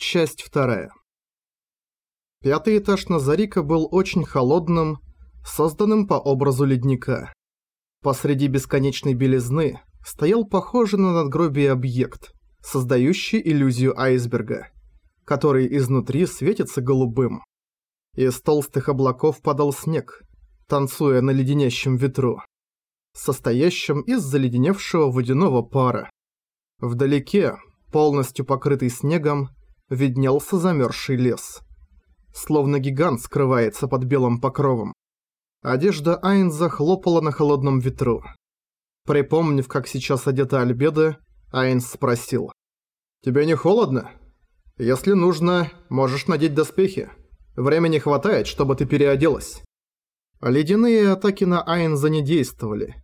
Часть вторая. Пятый этаж Назарика был очень холодным, созданным по образу ледника. Посреди бесконечной белизны стоял похожий на надгробие объект, создающий иллюзию айсберга, который изнутри светится голубым. Из толстых облаков падал снег, танцуя на леденящем ветру, состоящем из заледеневшего водяного пара. Вдалеке, полностью покрытый снегом, виднелся замерзший лес. Словно гигант скрывается под белым покровом. Одежда Айнза хлопала на холодном ветру. Припомнив, как сейчас одета Альбеда, Айнз спросил. «Тебе не холодно? Если нужно, можешь надеть доспехи. Времени хватает, чтобы ты переоделась». Ледяные атаки на Айнза не действовали.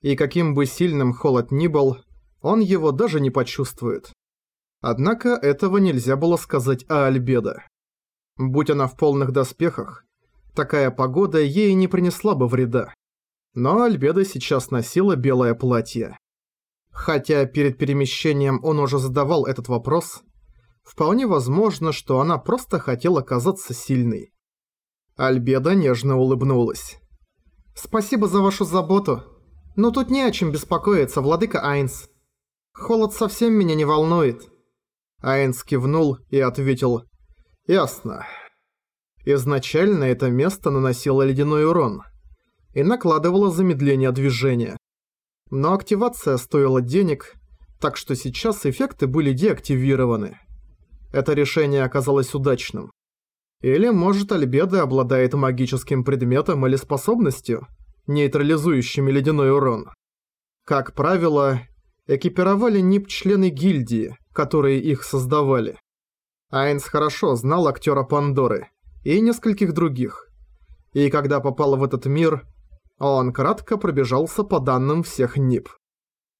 И каким бы сильным холод ни был, он его даже не почувствует. Однако этого нельзя было сказать о Альбедо. Будь она в полных доспехах, такая погода ей не принесла бы вреда. Но Альбедо сейчас носила белое платье. Хотя перед перемещением он уже задавал этот вопрос, вполне возможно, что она просто хотела казаться сильной. Альбеда нежно улыбнулась. «Спасибо за вашу заботу, но тут не о чем беспокоиться, владыка Айнс. Холод совсем меня не волнует». Айнс кивнул и ответил «Ясно». Изначально это место наносило ледяной урон и накладывало замедление движения. Но активация стоила денег, так что сейчас эффекты были деактивированы. Это решение оказалось удачным. Или, может, Альбеда обладает магическим предметом или способностью, нейтрализующими ледяной урон. Как правило, экипировали НИП-члены гильдии, которые их создавали. Айнс хорошо знал актера Пандоры и нескольких других. И когда попал в этот мир, он кратко пробежался по данным всех НИП.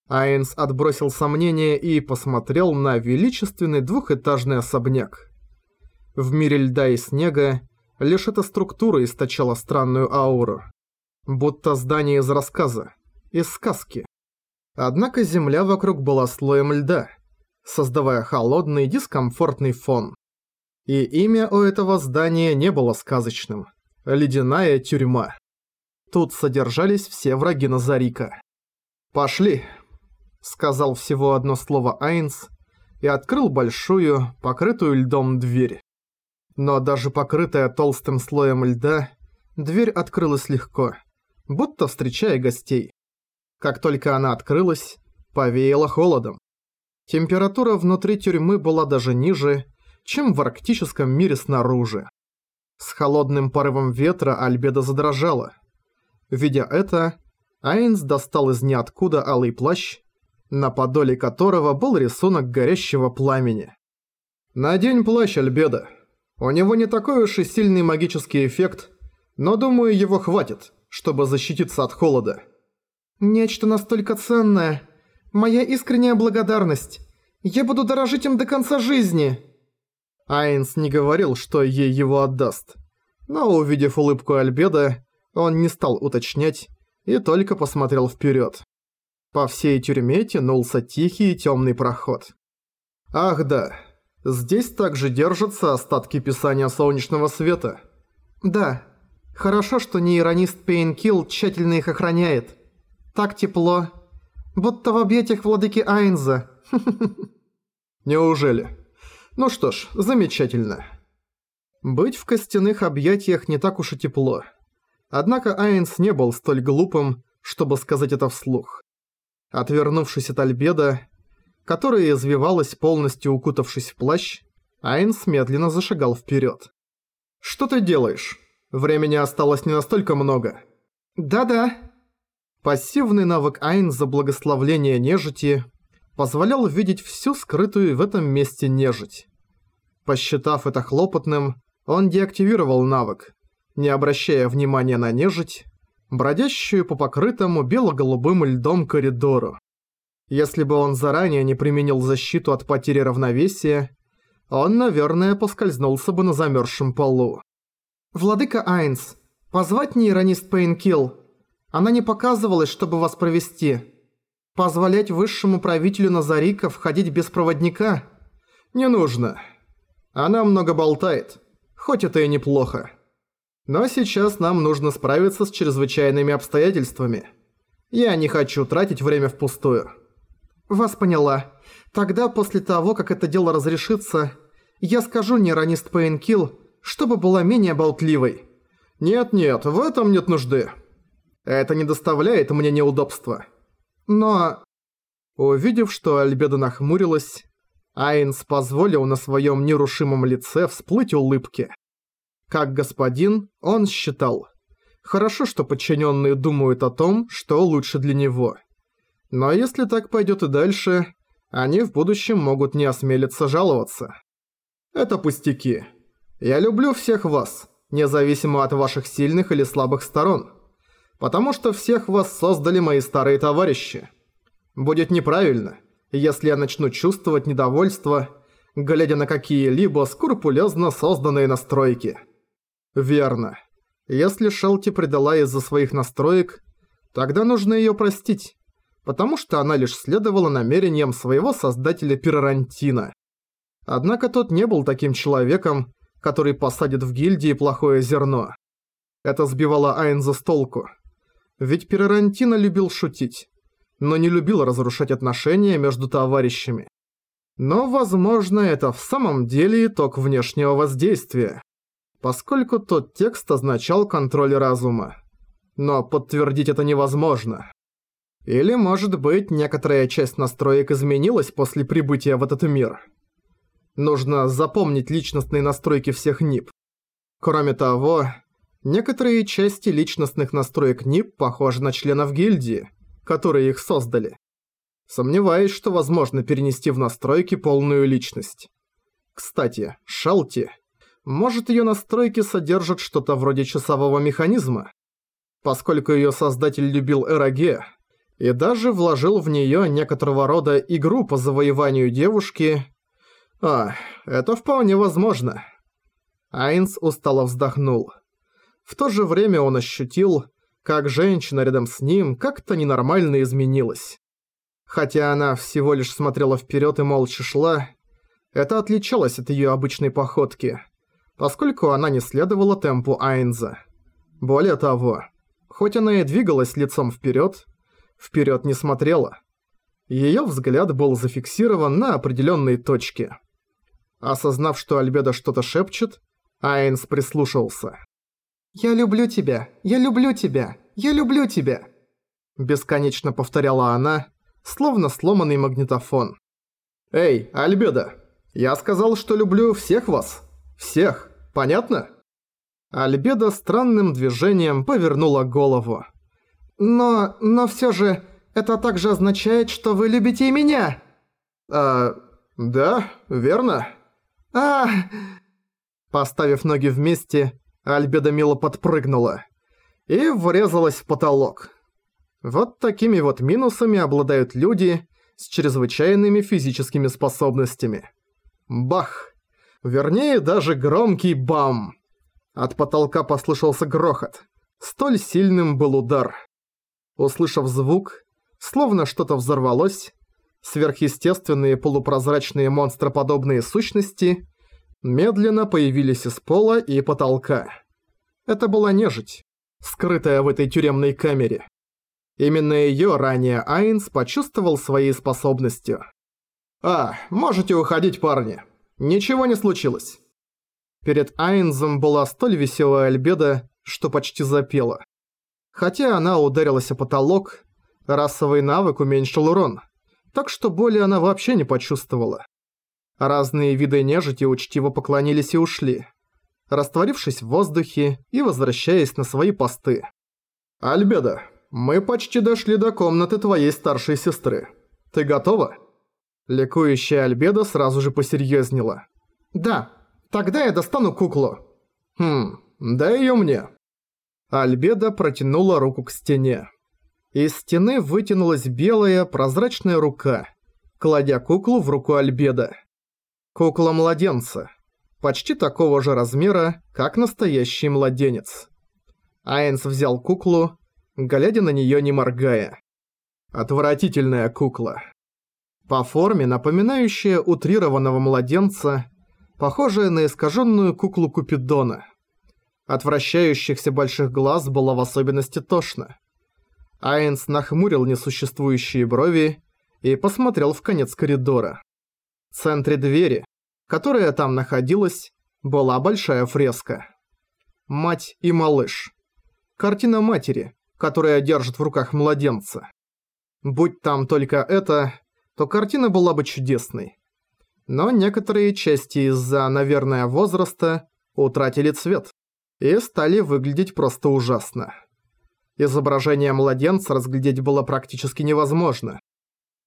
Айнс отбросил сомнения и посмотрел на величественный двухэтажный особняк. В мире льда и снега лишь эта структура источала странную ауру. Будто здание из рассказа, из сказки. Однако земля вокруг была слоем льда, создавая холодный дискомфортный фон. И имя у этого здания не было сказочным. Ледяная тюрьма. Тут содержались все враги Назарика. «Пошли», — сказал всего одно слово Айнс и открыл большую, покрытую льдом дверь. Но даже покрытая толстым слоем льда, дверь открылась легко, будто встречая гостей. Как только она открылась, повеяло холодом. Температура внутри тюрьмы была даже ниже, чем в арктическом мире снаружи. С холодным порывом ветра Альбеда задрожала. Видя это, Айнс достал из ниоткуда алый плащ, на подоле которого был рисунок горящего пламени. «Надень плащ, Альбеда. У него не такой уж и сильный магический эффект, но думаю, его хватит, чтобы защититься от холода». «Нечто настолько ценное. Моя искренняя благодарность. Я буду дорожить им до конца жизни». Айнс не говорил, что ей его отдаст. Но увидев улыбку Альбеда, он не стал уточнять и только посмотрел вперед. По всей тюрьме тянулся тихий и темный проход. Ах да, здесь также держатся остатки писания солнечного света. Да, хорошо, что нейронист Пейнкилл тщательно их охраняет. Так тепло. Будто в объятиях владыки Айнза. Неужели? Ну что ж, замечательно. Быть в костяных объятиях не так уж и тепло. Однако Айнс не был столь глупым, чтобы сказать это вслух. Отвернувшись от Альбеда, которая извивалась, полностью укутавшись в плащ, Айнс медленно зашагал вперед. «Что ты делаешь? Времени осталось не настолько много». «Да-да», Пассивный навык Айн за благословление нежити позволял видеть всю скрытую в этом месте нежить. Посчитав это хлопотным, он деактивировал навык, не обращая внимания на нежить, бродящую по покрытому бело-голубым льдом коридору. Если бы он заранее не применил защиту от потери равновесия, он, наверное, поскользнулся бы на замерзшем полу. «Владыка Айнс, позвать нейронист Пейнкилл?» Она не показывалась, чтобы вас провести. Позволять высшему правителю Назарика входить без проводника? Не нужно. Она много болтает, хоть это и неплохо. Но сейчас нам нужно справиться с чрезвычайными обстоятельствами. Я не хочу тратить время впустую. Вас поняла. Тогда после того, как это дело разрешится, я скажу Неранист Пейнкилл, чтобы была менее болтливой. Нет-нет, в этом нет нужды. Это не доставляет мне неудобства. Но... Увидев, что Альбеда нахмурилась, Айнс позволил на своем нерушимом лице всплыть улыбки. Как господин, он считал. Хорошо, что подчиненные думают о том, что лучше для него. Но если так пойдет и дальше, они в будущем могут не осмелиться жаловаться. Это пустяки. Я люблю всех вас, независимо от ваших сильных или слабых сторон. Потому что всех вас создали мои старые товарищи. Будет неправильно, если я начну чувствовать недовольство, глядя на какие-либо скрупулезно созданные настройки. Верно. Если Шелти предала из-за своих настроек, тогда нужно её простить, потому что она лишь следовала намерениям своего создателя Пирорантина. Однако тот не был таким человеком, который посадит в гильдии плохое зерно. Это сбивало Айнза с толку. Ведь Пирорантино любил шутить, но не любил разрушать отношения между товарищами. Но, возможно, это в самом деле итог внешнего воздействия поскольку тот текст означал контроль разума. Но подтвердить это невозможно. Или, может быть, некоторая часть настроек изменилась после прибытия в этот мир. Нужно запомнить личностные настройки всех НИП. Кроме того, некоторые части личностных настроек НИП похожи на членов гильдии, которые их создали. Сомневаюсь, что возможно перенести в настройки полную личность. Кстати, Шалти может, ее настройки содержат что-то вроде часового механизма? Поскольку ее создатель любил РАГ и даже вложил в нее некоторого рода игру по завоеванию девушки... А, это вполне возможно. Айнс устало вздохнул. В то же время он ощутил, как женщина рядом с ним как-то ненормально изменилась. Хотя она всего лишь смотрела вперед и молча шла, это отличалось от ее обычной походки поскольку она не следовала темпу Айнза. Более того, хоть она и двигалась лицом вперед, вперед не смотрела. Ее взгляд был зафиксирован на определенной точке. Осознав, что Альбеда что-то шепчет, Айнс прислушался. «Я люблю тебя, я люблю тебя, я люблю тебя!» Бесконечно повторяла она, словно сломанный магнитофон. «Эй, Альбеда, я сказал, что люблю всех вас. Всех. Понятно?» Альбеда странным движением повернула голову. «Но... но всё же... это также означает, что вы любите и меня!» «А... да, верно?» а Поставив ноги вместе, Альбеда мило подпрыгнула и врезалась в потолок. Вот такими вот минусами обладают люди с чрезвычайными физическими способностями. Бах! Вернее, даже громкий бам. От потолка послышался грохот. Столь сильным был удар. Услышав звук, словно что-то взорвалось, сверхъестественные полупрозрачные монстроподобные сущности медленно появились из пола и потолка. Это была нежить, скрытая в этой тюремной камере. Именно её ранее Айнс почувствовал своей способностью. «А, можете уходить, парни», Ничего не случилось. Перед Айнзом была столь веселая Альбеда, что почти запела. Хотя она ударилась о потолок, расовый навык уменьшил урон, так что боли она вообще не почувствовала. Разные виды нежити учтиво поклонились и ушли, растворившись в воздухе и возвращаясь на свои посты. «Альбеда, мы почти дошли до комнаты твоей старшей сестры. Ты готова?» Ликующая Альбеда сразу же посерьезнела. «Да, тогда я достану куклу». «Хм, дай её мне». Альбеда протянула руку к стене. Из стены вытянулась белая прозрачная рука, кладя куклу в руку Альбеда. Кукла младенца, почти такого же размера, как настоящий младенец. Айнс взял куклу, глядя на неё не моргая. Отвратительная кукла. По форме напоминающая утрированного младенца, похожая на искаженную куклу Купидона. От вращающихся больших глаз было в особенности тошно. Айнс нахмурил несуществующие брови и посмотрел в конец коридора. В центре двери, которая там находилась, была большая фреска. Мать и малыш. Картина матери, которая держит в руках младенца. Будь там только это, то картина была бы чудесной. Но некоторые части из-за, наверное, возраста утратили цвет и стали выглядеть просто ужасно. Изображение младенца разглядеть было практически невозможно.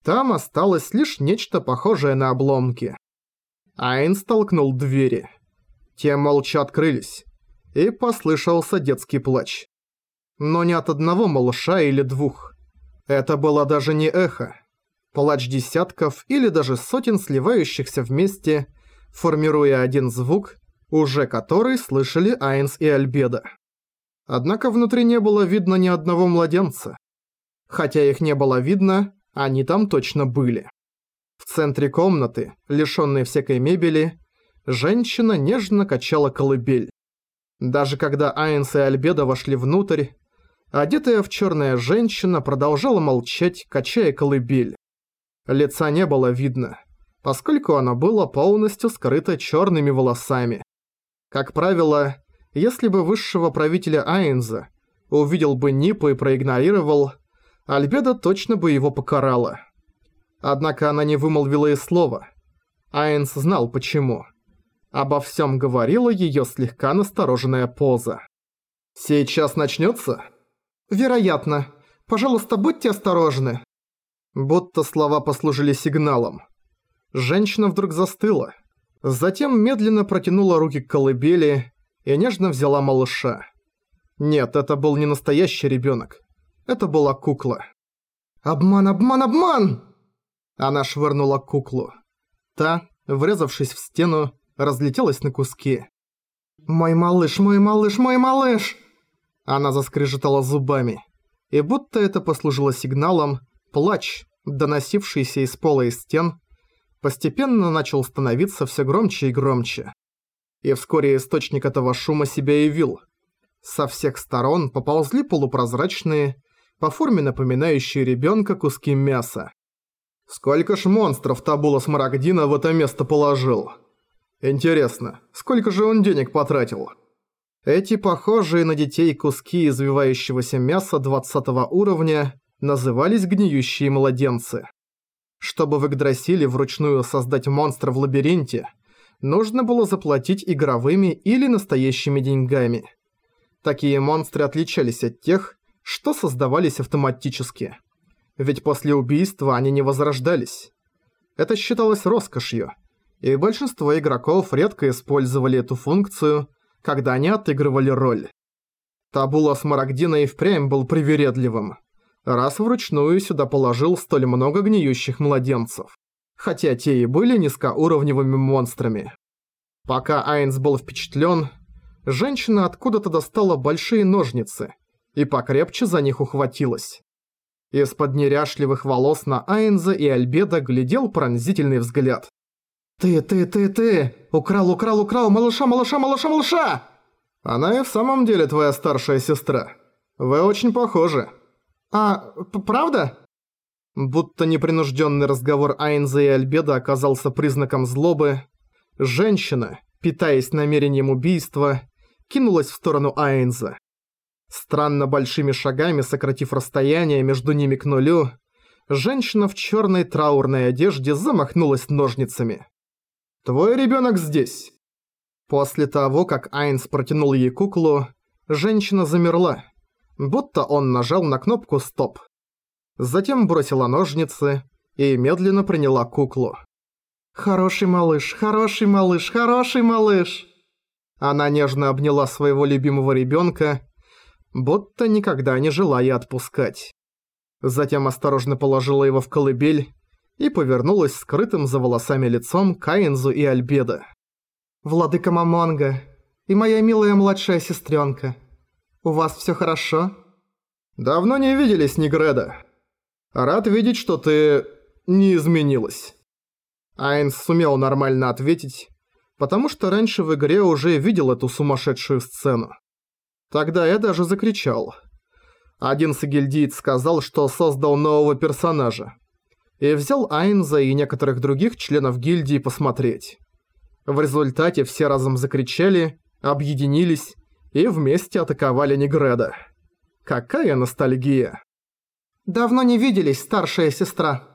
Там осталось лишь нечто похожее на обломки. Айн столкнул двери. Те молча открылись, и послышался детский плач. Но не от одного малыша или двух. Это было даже не эхо. Плач десятков или даже сотен сливающихся вместе, формируя один звук, уже который слышали Айнс и Альбеда. Однако внутри не было видно ни одного младенца. Хотя их не было видно, они там точно были. В центре комнаты, лишённой всякой мебели, женщина нежно качала колыбель. Даже когда Айнс и Альбеда вошли внутрь, одетая в чёрная женщина продолжала молчать, качая колыбель. Лица не было видно, поскольку она была полностью скрыта чёрными волосами. Как правило, если бы высшего правителя Айнза увидел бы Нипа и проигнорировал, Альбеда точно бы его покарала. Однако она не вымолвила и слова. Айнс знал почему. Обо всем говорила ее слегка настороженная поза. «Сейчас начнется? «Вероятно. Пожалуйста, будьте осторожны». Будто слова послужили сигналом. Женщина вдруг застыла. Затем медленно протянула руки к колыбели и нежно взяла малыша. Нет, это был не настоящий ребенок. Это была кукла. «Обман, обман, обман!» Она швырнула куклу. Та, врезавшись в стену, разлетелась на куски. «Мой малыш, мой малыш, мой малыш!» Она заскрежетала зубами. И будто это послужило сигналом, плач, доносившийся из пола и стен, постепенно начал становиться все громче и громче. И вскоре источник этого шума себя явил. Со всех сторон поползли полупрозрачные, по форме напоминающие ребенка куски мяса. Сколько ж монстров Табула Смарагдина в это место положил? Интересно, сколько же он денег потратил? Эти похожие на детей куски извивающегося мяса 20 уровня назывались гниющие младенцы. Чтобы в Игдрасиле вручную создать монстра в лабиринте, нужно было заплатить игровыми или настоящими деньгами. Такие монстры отличались от тех, что создавались автоматически. Ведь после убийства они не возрождались. Это считалось роскошью, и большинство игроков редко использовали эту функцию, когда они отыгрывали роль. Табула Смарагдина и впрямь был привередливым, раз вручную сюда положил столь много гниющих младенцев, хотя те и были низкоуровневыми монстрами. Пока Айнс был впечатлен, женщина откуда-то достала большие ножницы и покрепче за них ухватилась. Из-под неряшливых волос на Айнза и Альбеда глядел пронзительный взгляд. «Ты, ты, ты, ты! Украл, украл, украл! Малыша, малыша, малыша, малыша!» «Она и в самом деле твоя старшая сестра. Вы очень похожи». «А, правда?» Будто непринужденный разговор Айнза и Альбеда оказался признаком злобы, женщина, питаясь намерением убийства, кинулась в сторону Айнза. Странно большими шагами сократив расстояние между ними к нулю, женщина в черной траурной одежде замахнулась ножницами. «Твой ребенок здесь!» После того, как Айнс протянул ей куклу, женщина замерла, будто он нажал на кнопку «Стоп». Затем бросила ножницы и медленно приняла куклу. «Хороший малыш, хороший малыш, хороший малыш!» Она нежно обняла своего любимого ребенка будто никогда не желая отпускать. Затем осторожно положила его в колыбель и повернулась скрытым за волосами лицом к Айнзу и Альбедо. «Владыка Мамонга и моя милая младшая сестренка, у вас все хорошо?» «Давно не виделись, Негреда. Рад видеть, что ты не изменилась». Айнс сумел нормально ответить, потому что раньше в игре уже видел эту сумасшедшую сцену. Тогда я даже закричал. Один сагильдиец сказал, что создал нового персонажа. И взял Айнза и некоторых других членов гильдии посмотреть. В результате все разом закричали, объединились и вместе атаковали Негреда. Какая ностальгия. «Давно не виделись, старшая сестра»,